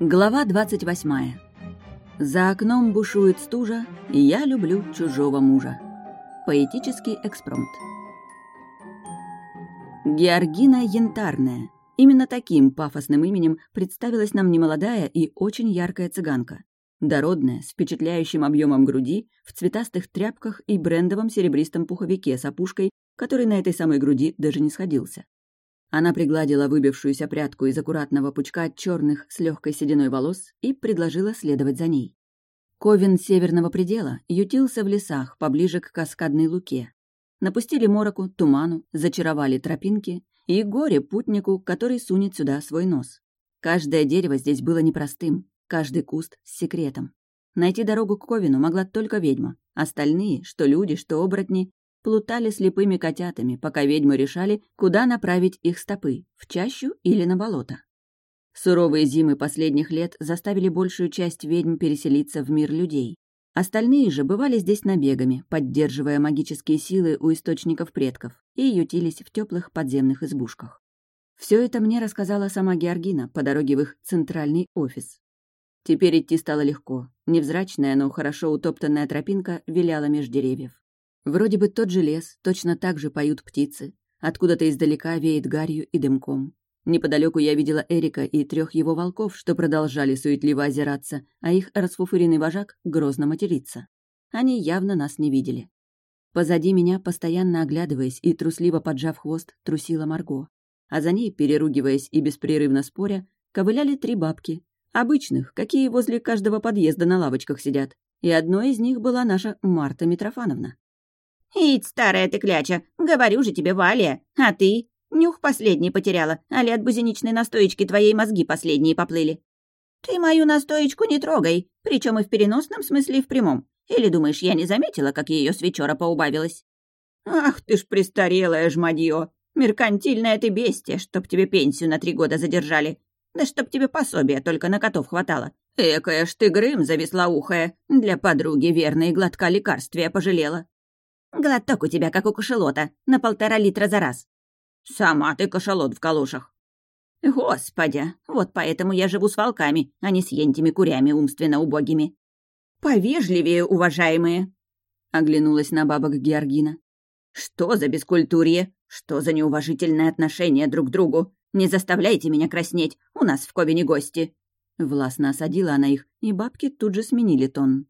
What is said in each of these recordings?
Глава 28. За окном бушует стужа, и я люблю чужого мужа. Поэтический экспромт. Георгина Янтарная. Именно таким пафосным именем представилась нам немолодая и очень яркая цыганка. Дородная, с впечатляющим объемом груди, в цветастых тряпках и брендовом серебристом пуховике с опушкой, который на этой самой груди даже не сходился. Она пригладила выбившуюся прядку из аккуратного пучка черных с легкой сединой волос и предложила следовать за ней. Ковен северного предела ютился в лесах поближе к каскадной луке. Напустили мороку, туману, зачаровали тропинки и горе путнику, который сунет сюда свой нос. Каждое дерево здесь было непростым, каждый куст с секретом. Найти дорогу к Ковину могла только ведьма. Остальные, что люди, что оборотни, плутали слепыми котятами, пока ведьмы решали, куда направить их стопы — в чащу или на болото. Суровые зимы последних лет заставили большую часть ведьм переселиться в мир людей. Остальные же бывали здесь набегами, поддерживая магические силы у источников предков, и ютились в теплых подземных избушках. Все это мне рассказала сама Георгина по дороге в их центральный офис. Теперь идти стало легко. Невзрачная, но хорошо утоптанная тропинка виляла меж деревьев. Вроде бы тот же лес, точно так же поют птицы. Откуда-то издалека веет гарью и дымком. Неподалеку я видела Эрика и трех его волков, что продолжали суетливо озираться, а их расфуфыренный вожак грозно материться. Они явно нас не видели. Позади меня, постоянно оглядываясь и трусливо поджав хвост, трусила Марго. А за ней, переругиваясь и беспрерывно споря, ковыляли три бабки. Обычных, какие возле каждого подъезда на лавочках сидят. И одной из них была наша Марта Митрофановна. «Ить, старая ты кляча, говорю же тебе, Валя, а ты? Нюх последний потеряла, а ли от бузиничной настоечки твоей мозги последние поплыли. Ты мою настоечку не трогай, причем и в переносном смысле, и в прямом. Или думаешь, я не заметила, как ее с вечера поубавилась? Ах ты ж престарелая жмадье, меркантильная ты бестия, чтоб тебе пенсию на три года задержали. Да чтоб тебе пособие только на котов хватало. Экая ж ты грым завислоухая, для подруги верной глотка лекарствия пожалела. Глоток у тебя, как у кошелота, на полтора литра за раз. Сама ты кошелот в калошах. Господи, вот поэтому я живу с волками, а не с ентими курями умственно убогими. Повежливее, уважаемые, — оглянулась на бабок Георгина. «Что за бескультурье? Что за неуважительное отношение друг к другу? Не заставляйте меня краснеть, у нас в Ковине гости!» Властно осадила она их, и бабки тут же сменили тон.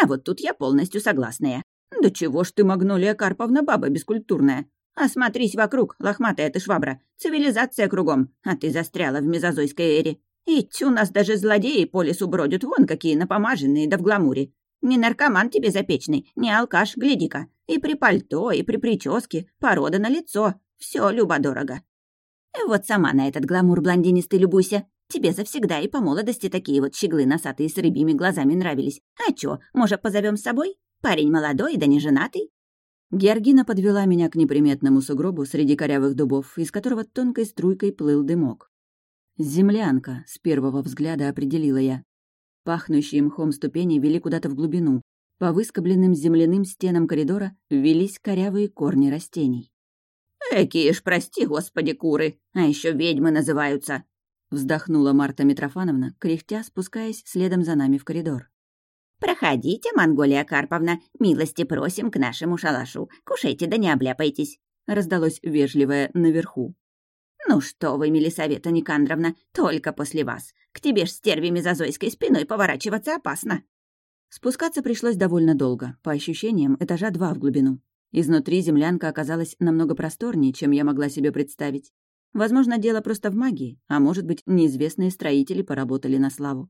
«А вот тут я полностью согласная. «Да чего ж ты, Магнолия Карповна, баба бескультурная? Осмотрись вокруг, лохматая ты швабра. Цивилизация кругом, а ты застряла в мезозойской эре. И у нас даже злодеи по лесу бродят, вон какие напомаженные, да в гламуре. Не наркоман тебе запечный, не алкаш, гляди-ка. И при пальто, и при прическе, порода на лицо. Все любо-дорого. Вот сама на этот гламур блондинистый любуйся. Тебе завсегда и по молодости такие вот щеглы носатые с рыбьими глазами нравились. А чё, может, позовем с собой? Парень молодой, да не женатый». Георгина подвела меня к неприметному сугробу среди корявых дубов, из которого тонкой струйкой плыл дымок. «Землянка», — с первого взгляда определила я. Пахнущие мхом ступени вели куда-то в глубину. По выскобленным земляным стенам коридора велись корявые корни растений. «Экие ж, прости, господи, куры, а еще ведьмы называются!» Вздохнула Марта Митрофановна, кряхтя, спускаясь следом за нами в коридор. «Проходите, Монголия Карповна, милости просим к нашему шалашу. Кушайте да не обляпайтесь», — раздалось вежливое наверху. «Ну что вы, Мелисавета Никандровна, только после вас. К тебе ж стерви мезозойской спиной поворачиваться опасно». Спускаться пришлось довольно долго, по ощущениям, этажа два в глубину. Изнутри землянка оказалась намного просторнее, чем я могла себе представить. Возможно, дело просто в магии, а может быть, неизвестные строители поработали на славу.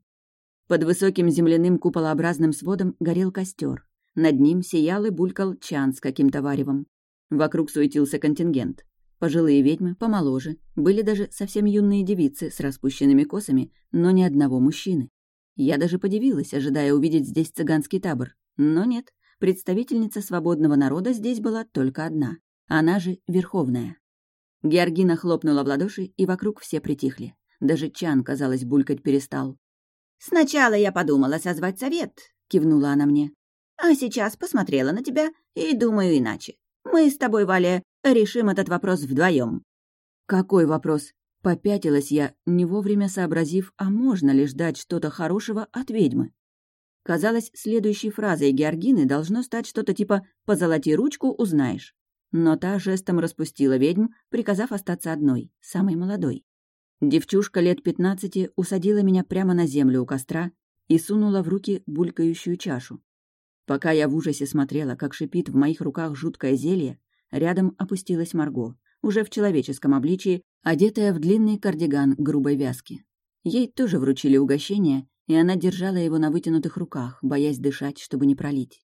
Под высоким земляным куполообразным сводом горел костер. Над ним сиял и булькал чан с каким-то варевом. Вокруг суетился контингент. Пожилые ведьмы, помоложе, были даже совсем юные девицы с распущенными косами, но ни одного мужчины. Я даже подивилась, ожидая увидеть здесь цыганский табор. Но нет, представительница свободного народа здесь была только одна. Она же Верховная. Георгина хлопнула в ладоши, и вокруг все притихли. Даже Чан, казалось, булькать перестал. «Сначала я подумала созвать совет», — кивнула она мне. «А сейчас посмотрела на тебя и думаю иначе. Мы с тобой, Валя, решим этот вопрос вдвоем. «Какой вопрос?» — Попятилась я, не вовремя сообразив, а можно ли ждать что-то хорошего от ведьмы. Казалось, следующей фразой Георгины должно стать что-то типа «позолоти ручку, узнаешь». Но та жестом распустила ведьм, приказав остаться одной, самой молодой. Девчушка лет пятнадцати усадила меня прямо на землю у костра и сунула в руки булькающую чашу. Пока я в ужасе смотрела, как шипит в моих руках жуткое зелье, рядом опустилась Марго, уже в человеческом обличии, одетая в длинный кардиган грубой вязки. Ей тоже вручили угощение, и она держала его на вытянутых руках, боясь дышать, чтобы не пролить.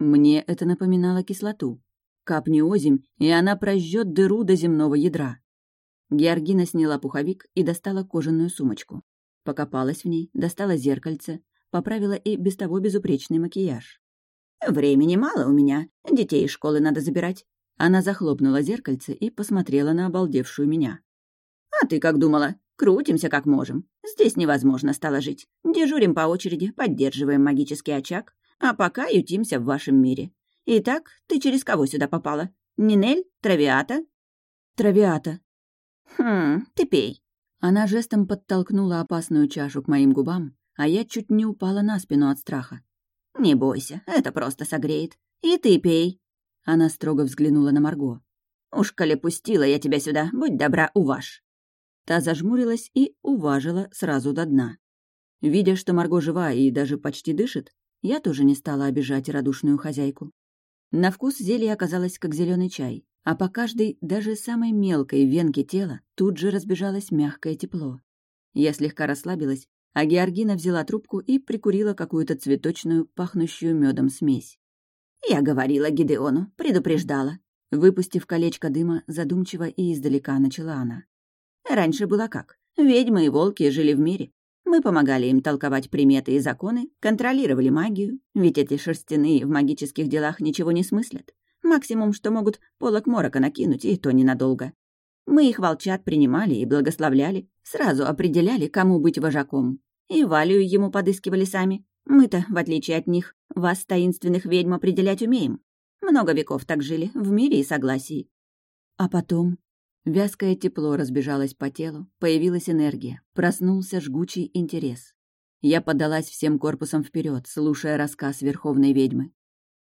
Мне это напоминало кислоту. Капни озимь, и она прожжет дыру до земного ядра. Георгина сняла пуховик и достала кожаную сумочку. Покопалась в ней, достала зеркальце, поправила и без того безупречный макияж. «Времени мало у меня, детей из школы надо забирать». Она захлопнула зеркальце и посмотрела на обалдевшую меня. «А ты как думала? Крутимся как можем. Здесь невозможно стало жить. Дежурим по очереди, поддерживаем магический очаг, а пока ютимся в вашем мире. Итак, ты через кого сюда попала? Нинель? Травиата?» «Травиата», «Хм, ты пей». Она жестом подтолкнула опасную чашу к моим губам, а я чуть не упала на спину от страха. «Не бойся, это просто согреет. И ты пей». Она строго взглянула на Марго. «Уж коли пустила я тебя сюда, будь добра, уваж». Та зажмурилась и уважила сразу до дна. Видя, что Марго жива и даже почти дышит, я тоже не стала обижать радушную хозяйку. На вкус зелье оказалось как зеленый чай, а по каждой, даже самой мелкой венке тела тут же разбежалось мягкое тепло. Я слегка расслабилась, а Георгина взяла трубку и прикурила какую-то цветочную, пахнущую медом смесь. «Я говорила Гидеону, предупреждала». Выпустив колечко дыма, задумчиво и издалека начала она. «Раньше было как? Ведьмы и волки жили в мире. Мы помогали им толковать приметы и законы, контролировали магию, ведь эти шерстяные в магических делах ничего не смыслят. Максимум, что могут полок морока накинуть, и то ненадолго. Мы их волчат принимали и благословляли, сразу определяли, кому быть вожаком. И Валию ему подыскивали сами. Мы-то, в отличие от них, вас, таинственных ведьм, определять умеем. Много веков так жили, в мире и согласии. А потом вязкое тепло разбежалось по телу, появилась энергия, проснулся жгучий интерес. Я подалась всем корпусом вперед, слушая рассказ Верховной ведьмы.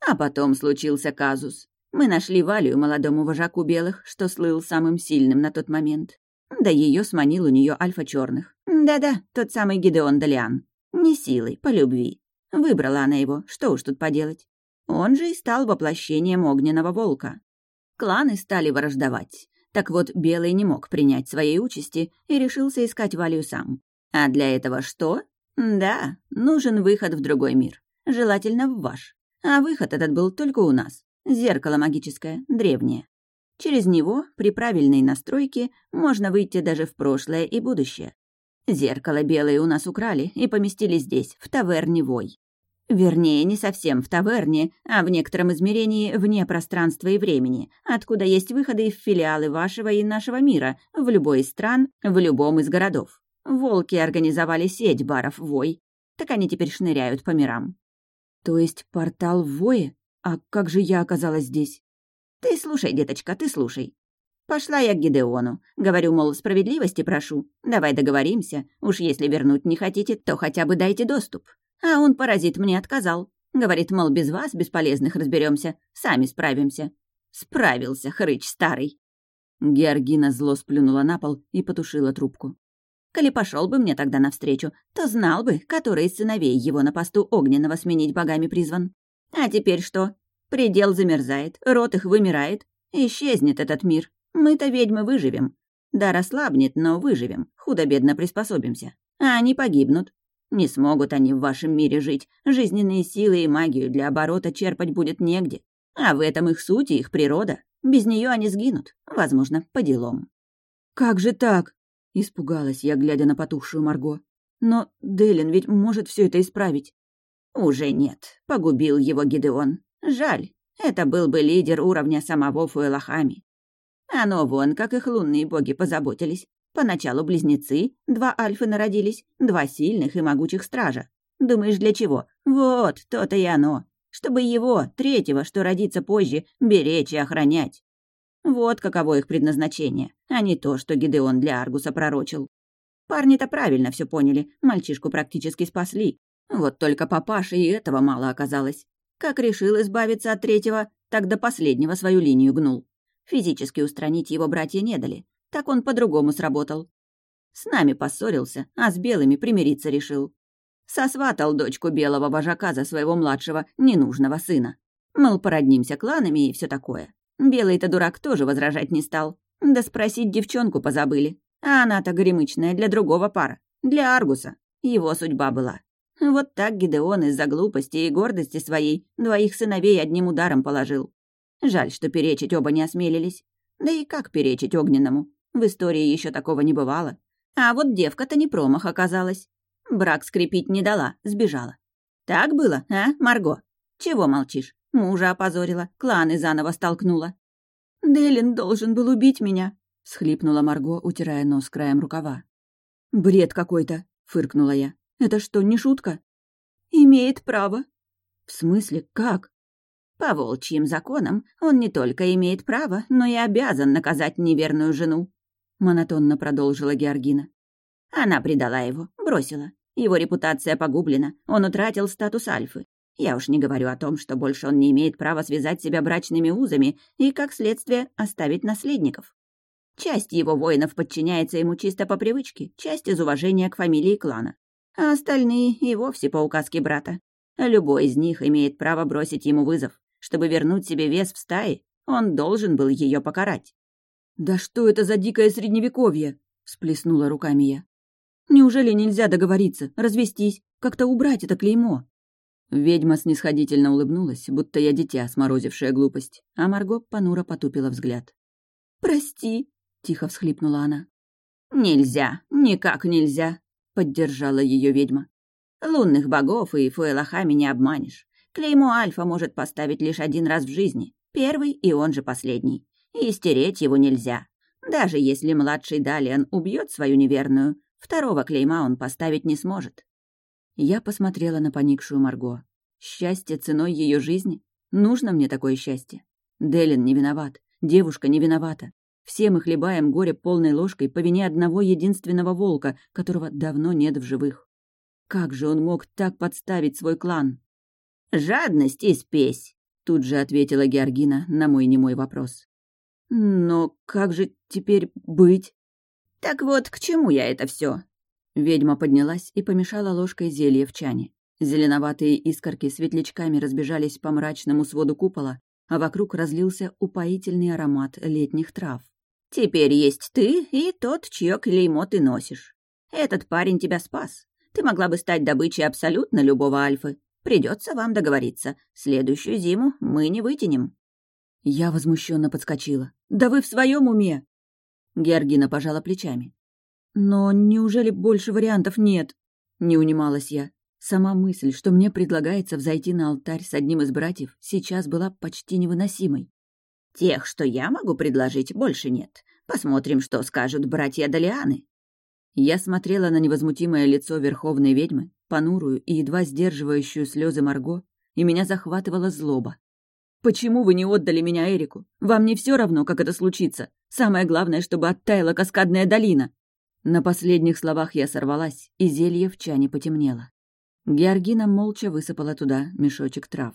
А потом случился казус. Мы нашли Валию, молодому вожаку белых, что слыл самым сильным на тот момент. Да ее сманил у нее альфа черных. Да-да, тот самый Гидеон Далиан. Не силой, по любви. Выбрала она его, что уж тут поделать. Он же и стал воплощением огненного волка. Кланы стали враждовать. Так вот, Белый не мог принять своей участи и решился искать Валию сам. А для этого что? Да, нужен выход в другой мир. Желательно в ваш. А выход этот был только у нас. Зеркало магическое, древнее. Через него, при правильной настройке, можно выйти даже в прошлое и будущее. Зеркало белое у нас украли и поместили здесь, в таверне Вой. Вернее, не совсем в таверне, а в некотором измерении вне пространства и времени, откуда есть выходы в филиалы вашего и нашего мира, в любой из стран, в любом из городов. Волки организовали сеть баров Вой, так они теперь шныряют по мирам. То есть портал в Вое? А как же я оказалась здесь? Ты слушай, деточка, ты слушай. Пошла я к Гидеону. Говорю, мол, справедливости прошу. Давай договоримся. Уж если вернуть не хотите, то хотя бы дайте доступ. А он, паразит, мне отказал. Говорит, мол, без вас, бесполезных, разберемся, Сами справимся. Справился, хрыч старый. Георгина зло сплюнула на пол и потушила трубку. Коли пошел бы мне тогда навстречу, то знал бы, который из сыновей его на посту огненного сменить богами призван. А теперь что? Предел замерзает, рот их вымирает. Исчезнет этот мир. Мы-то ведьмы выживем. Да расслабнет, но выживем. Худо-бедно приспособимся. А они погибнут. Не смогут они в вашем мире жить. Жизненные силы и магию для оборота черпать будет негде. А в этом их суть и их природа. Без нее они сгинут. Возможно, по делам. «Как же так?» Испугалась я, глядя на потухшую Марго. Но Делин ведь может все это исправить. Уже нет. Погубил его Гидеон. Жаль. Это был бы лидер уровня самого Фуэлахами. Оно вон, как их лунные боги позаботились. Поначалу близнецы, два альфы народились, два сильных и могучих стража. Думаешь, для чего? Вот, то-то и оно. Чтобы его, третьего, что родится позже, беречь и охранять. Вот каково их предназначение, а не то, что Гидеон для Аргуса пророчил. Парни-то правильно все поняли, мальчишку практически спасли. Вот только папаше и этого мало оказалось. Как решил избавиться от третьего, так до последнего свою линию гнул. Физически устранить его братья не дали, так он по-другому сработал. С нами поссорился, а с белыми примириться решил. Сосватал дочку белого вожака за своего младшего, ненужного сына. Мол, породнимся кланами и все такое. Белый-то дурак тоже возражать не стал. Да спросить девчонку позабыли. А она-то горемычная для другого пара. Для Аргуса. Его судьба была. Вот так Гидеон из-за глупости и гордости своей двоих сыновей одним ударом положил. Жаль, что перечить оба не осмелились. Да и как перечить огненному? В истории еще такого не бывало. А вот девка-то не промах оказалась. Брак скрепить не дала, сбежала. Так было, а, Марго? Чего молчишь? Мужа опозорила, кланы заново столкнула. «Делин должен был убить меня», — схлипнула Марго, утирая нос краем рукава. «Бред какой-то», — фыркнула я. «Это что, не шутка?» «Имеет право». «В смысле, как?» «По волчьим законам он не только имеет право, но и обязан наказать неверную жену», — монотонно продолжила Георгина. Она предала его, бросила. Его репутация погублена, он утратил статус альфы. Я уж не говорю о том, что больше он не имеет права связать себя брачными узами и, как следствие, оставить наследников. Часть его воинов подчиняется ему чисто по привычке, часть из уважения к фамилии клана. А остальные и вовсе по указке брата. Любой из них имеет право бросить ему вызов. Чтобы вернуть себе вес в стае, он должен был ее покарать. «Да что это за дикое средневековье?» — всплеснула руками я. «Неужели нельзя договориться, развестись, как-то убрать это клеймо?» Ведьма снисходительно улыбнулась, будто я дитя, сморозившая глупость, а Марго понуро потупила взгляд. «Прости», — тихо всхлипнула она. «Нельзя, никак нельзя», — поддержала ее ведьма. «Лунных богов и Фуэлахами не обманешь. Клеймо Альфа может поставить лишь один раз в жизни, первый и он же последний. И стереть его нельзя. Даже если младший Далиан убьет свою неверную, второго клейма он поставить не сможет. Я посмотрела на поникшую Марго. Счастье ценой ее жизни? Нужно мне такое счастье? Делин не виноват, девушка не виновата. Все мы хлебаем горе полной ложкой по вине одного единственного волка, которого давно нет в живых. Как же он мог так подставить свой клан? «Жадность и спесь», — тут же ответила Георгина на мой немой вопрос. «Но как же теперь быть?» «Так вот, к чему я это все? Ведьма поднялась и помешала ложкой зелье в чане. Зеленоватые искорки светлячками разбежались по мрачному своду купола, а вокруг разлился упоительный аромат летних трав. «Теперь есть ты и тот, чье клеймо ты носишь. Этот парень тебя спас. Ты могла бы стать добычей абсолютно любого альфы. Придется вам договориться. Следующую зиму мы не вытянем». Я возмущенно подскочила. «Да вы в своем уме?» Георгина пожала плечами. «Но неужели больше вариантов нет?» — не унималась я. Сама мысль, что мне предлагается взойти на алтарь с одним из братьев, сейчас была почти невыносимой. «Тех, что я могу предложить, больше нет. Посмотрим, что скажут братья Далианы». Я смотрела на невозмутимое лицо верховной ведьмы, понурую и едва сдерживающую слезы Марго, и меня захватывала злоба. «Почему вы не отдали меня Эрику? Вам не все равно, как это случится? Самое главное, чтобы оттаяла каскадная долина!» На последних словах я сорвалась, и зелье в чане потемнело. Георгина молча высыпала туда мешочек трав.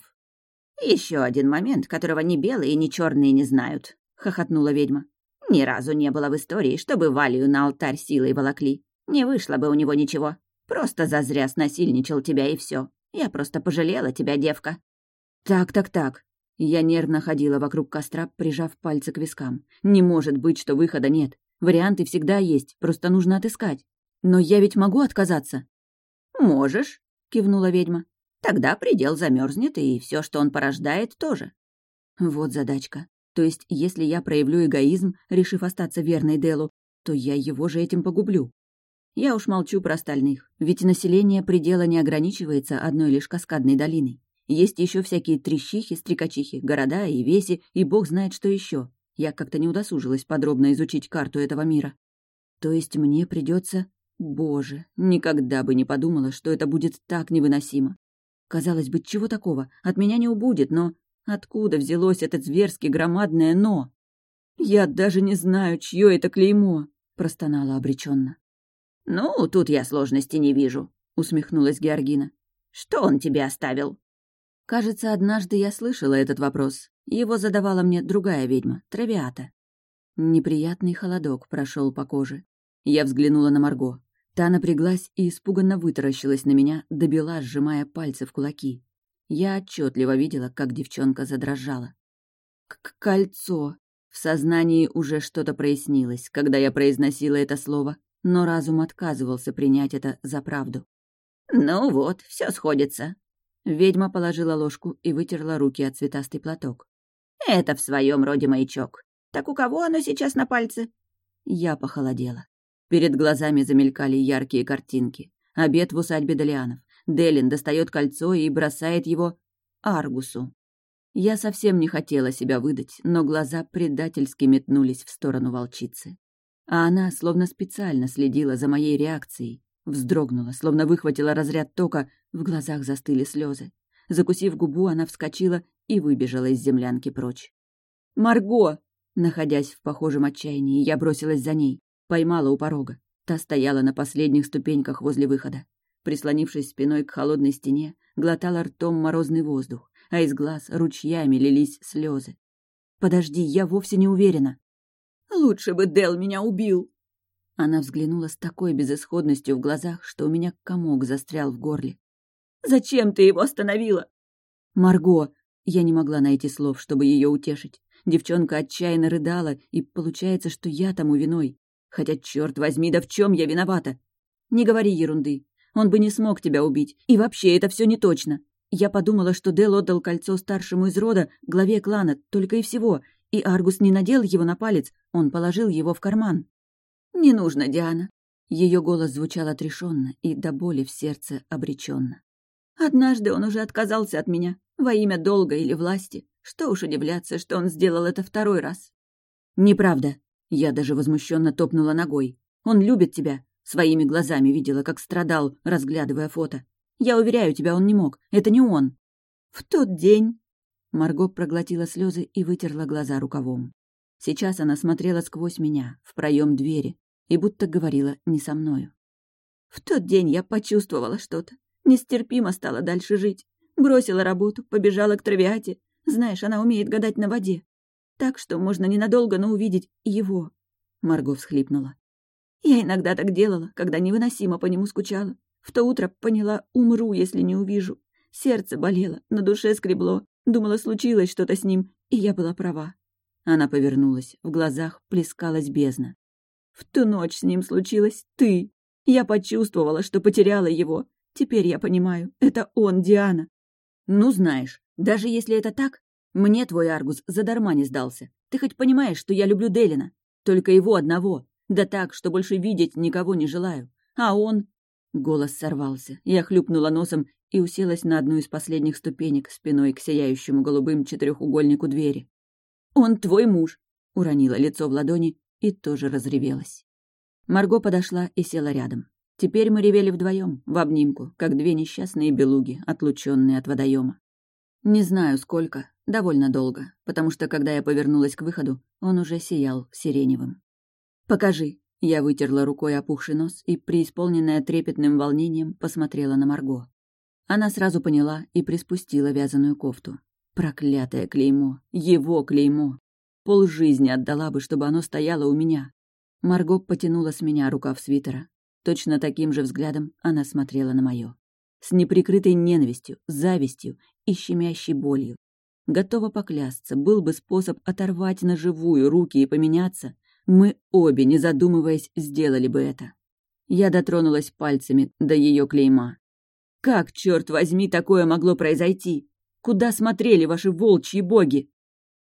Еще один момент, которого ни белые, ни черные не знают», — хохотнула ведьма. «Ни разу не было в истории, чтобы Валию на алтарь силой волокли. Не вышло бы у него ничего. Просто зазря снасильничал тебя и все. Я просто пожалела тебя, девка». «Так-так-так». Я нервно ходила вокруг костра, прижав пальцы к вискам. «Не может быть, что выхода нет. Варианты всегда есть, просто нужно отыскать. Но я ведь могу отказаться?» «Можешь», — кивнула ведьма. «Тогда предел замерзнет, и все, что он порождает, тоже». Вот задачка. То есть, если я проявлю эгоизм, решив остаться верной Делу, то я его же этим погублю. Я уж молчу про остальных, ведь население предела не ограничивается одной лишь каскадной долиной. Есть еще всякие трещихи, стрекачихи, города и веси, и бог знает что еще. Я как-то не удосужилась подробно изучить карту этого мира. То есть мне придется... Боже, никогда бы не подумала, что это будет так невыносимо. Казалось бы, чего такого? От меня не убудет, но... Откуда взялось это зверски громадное «но»? Я даже не знаю, чье это клеймо, простонала обреченно. Ну, тут я сложности не вижу, усмехнулась Георгина. Что он тебе оставил? Кажется, однажды я слышала этот вопрос. Его задавала мне другая ведьма, Травиата. Неприятный холодок прошел по коже. Я взглянула на Марго. Та напряглась и испуганно вытаращилась на меня, добила, сжимая пальцы в кулаки. Я отчетливо видела, как девчонка задрожала. К «Кольцо!» В сознании уже что-то прояснилось, когда я произносила это слово, но разум отказывался принять это за правду. «Ну вот, все сходится». Ведьма положила ложку и вытерла руки от цветастый платок. «Это в своем роде маячок. Так у кого оно сейчас на пальце?» Я похолодела. Перед глазами замелькали яркие картинки. Обед в усадьбе Делианов. Делин достает кольцо и бросает его Аргусу. Я совсем не хотела себя выдать, но глаза предательски метнулись в сторону волчицы. А она словно специально следила за моей реакцией. Вздрогнула, словно выхватила разряд тока, в глазах застыли слезы. Закусив губу, она вскочила и выбежала из землянки прочь. «Марго!» Находясь в похожем отчаянии, я бросилась за ней, поймала у порога. Та стояла на последних ступеньках возле выхода. Прислонившись спиной к холодной стене, глотала ртом морозный воздух, а из глаз ручьями лились слезы. «Подожди, я вовсе не уверена». «Лучше бы Дел меня убил!» Она взглянула с такой безысходностью в глазах, что у меня комок застрял в горле. «Зачем ты его остановила?» «Марго!» Я не могла найти слов, чтобы ее утешить. Девчонка отчаянно рыдала, и получается, что я тому виной. Хотя, черт возьми, да в чем я виновата? Не говори ерунды. Он бы не смог тебя убить. И вообще, это все не точно. Я подумала, что Дел отдал кольцо старшему из рода, главе клана, только и всего. И Аргус не надел его на палец, он положил его в карман. «Не нужно, Диана». Ее голос звучал отрешенно и до боли в сердце обреченно. «Однажды он уже отказался от меня, во имя долга или власти. Что уж удивляться, что он сделал это второй раз. Неправда. Я даже возмущенно топнула ногой. Он любит тебя. Своими глазами видела, как страдал, разглядывая фото. Я уверяю тебя, он не мог. Это не он. В тот день... Марго проглотила слезы и вытерла глаза рукавом. Сейчас она смотрела сквозь меня, в проем двери, и будто говорила не со мною. В тот день я почувствовала что-то. Нестерпимо стало дальше жить. Бросила работу, побежала к травиате, знаешь, она умеет гадать на воде. Так что можно ненадолго, но увидеть его. Марго всхлипнула. Я иногда так делала, когда невыносимо по нему скучала. В то утро поняла, умру, если не увижу. Сердце болело, на душе скребло. Думала, случилось что-то с ним, и я была права. Она повернулась, в глазах плескалась бездна. В ту ночь с ним случилось ты. Я почувствовала, что потеряла его. Теперь я понимаю, это он, Диана. Ну, знаешь, даже если это так, мне твой Аргус задарма не сдался. Ты хоть понимаешь, что я люблю Делина? Только его одного. Да так, что больше видеть никого не желаю. А он...» Голос сорвался. Я хлюпнула носом и уселась на одну из последних ступенек спиной к сияющему голубым четырехугольнику двери. «Он твой муж!» — уронила лицо в ладони и тоже разревелась. Марго подошла и села рядом. Теперь мы ревели вдвоем, в обнимку, как две несчастные белуги, отлученные от водоема. Не знаю, сколько, довольно долго, потому что, когда я повернулась к выходу, он уже сиял сиреневым. «Покажи!» Я вытерла рукой опухший нос и, преисполненная трепетным волнением, посмотрела на Марго. Она сразу поняла и приспустила вязаную кофту. Проклятое клеймо! Его клеймо! Пол жизни отдала бы, чтобы оно стояло у меня. Марго потянула с меня рукав свитера. Точно таким же взглядом она смотрела на моё с неприкрытой ненавистью, завистью и щемящей болью. Готова поклясться, был бы способ оторвать на живую руки и поменяться, мы обе, не задумываясь, сделали бы это. Я дотронулась пальцами до ее клейма. Как, черт возьми, такое могло произойти? Куда смотрели ваши волчьи боги?